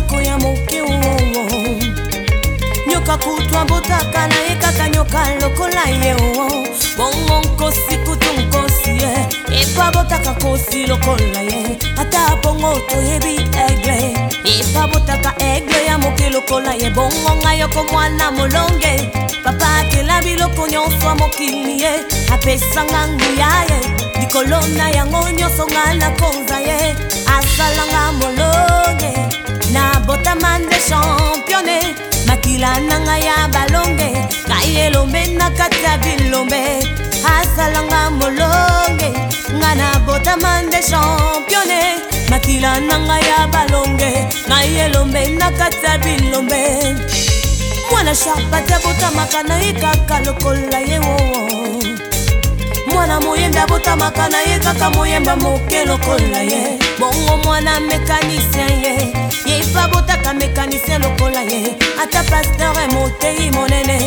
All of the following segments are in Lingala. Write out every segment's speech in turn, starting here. mifuko ya moke oo nyoka kutwa botaka na ye kaka nyoka lokola ye oo bongo nkosi kutu nkosi ye epa botaka nkosi lokola ye ata bongo toyebi egle epa botaka egle ya moke lokola ye bongo ngai yoko mwana molonge papa akela biloko nyonso ya mokili ye apesanga nguya ye likolo na yango nyonso ngai nakonza ye asa nzela na ngai ya balonge ngai elombe na kati ya bilombe asalanga molonge ngai na botama nde champione makila na ngai ya balonge ngai elombe na kati ya bilombe mwana sharpate abotamaka na ye kaka lokola ye wowo mwana moyembi abotamaka na ye kaka moyemba moke lokola ye bongo mwana mekanisien ye yeba botaka mekanisien lokola ye ata paster motei monene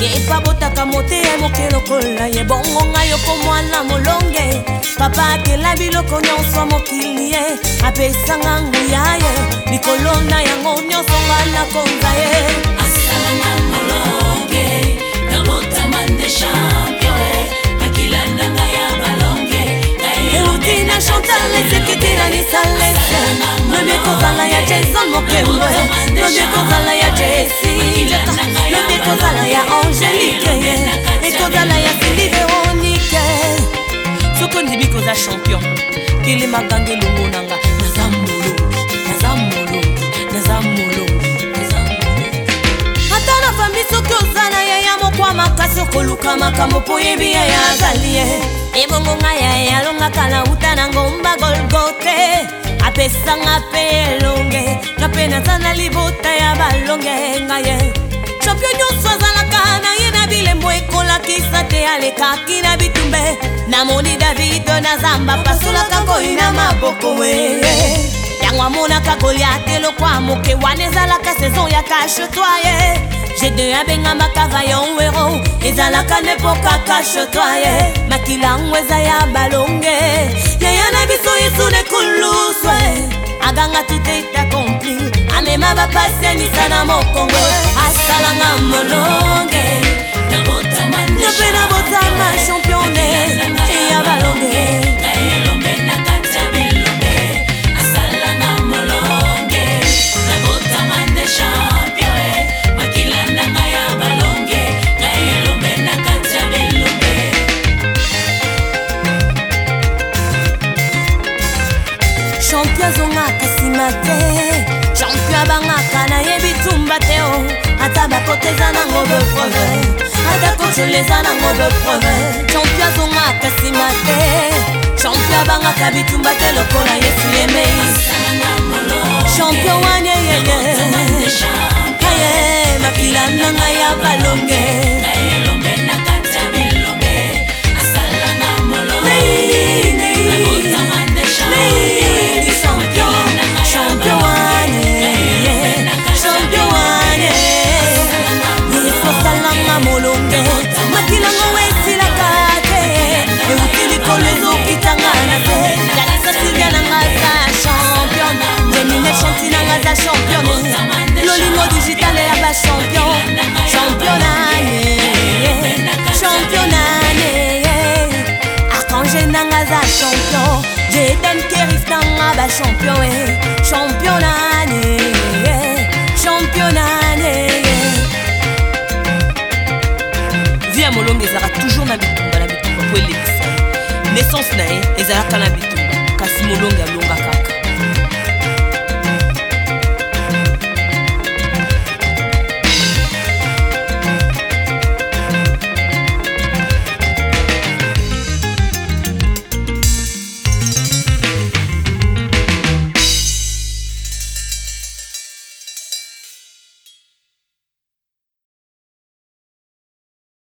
yeba botaka moteya moke lokola ye bongo ngai yo po mwana molonge papa akela biloko nyonso mokili ye apesanga nguya ye likolo na yango nyonso ngai nakonza ye asalanga molonge na motama nde champion makila na ngai ya balonge ngai euti na chantal kokanisa lese noyembi kozala ya jason mopembe noyembi kozala ya jesi noyembi ekozala ya angélike ekozala ya sili veronike soki ondibi koza champion kelemakange elongo nanga tokoluka makambo mpo yebi ya yazali ye ebongo ngai ya alongaka na uta na ngomba golgote apesanga mpe elonge nga mpe naza na libota ya balonge ngai ye champio nyonso azalaka na ye na bilembo ekolakisa te alekaki na bitumbe namoni davido na zamba pasolaka koi na maboko weye ntango amonaka goliate lokwa moke wana ezalaka saison ya kashetoye gd abengamaka vayon wero ezalaka nepoka kashetoye makila yango eza ya balonge yaya na biso yesu nekuluswe aganga tute itakompli amema bapasianisa na mokongo asalanga molonge na mpe na bota jean-pi azongaka nsima te jean-pi abangaka nayebi tumba te o ata bakote eza nango bepreve ata kotele eza nango bepreve jean-pi azongaka nsima te jean-pi abangaka bitumba te lokola yesu yemei la champion eh, champion nani eh, champion nani vie ya molongo ezalaka toujours na bitumba na bitumba po elekisa naissance na ye ezalaka na bitumba kasi molongo alongaka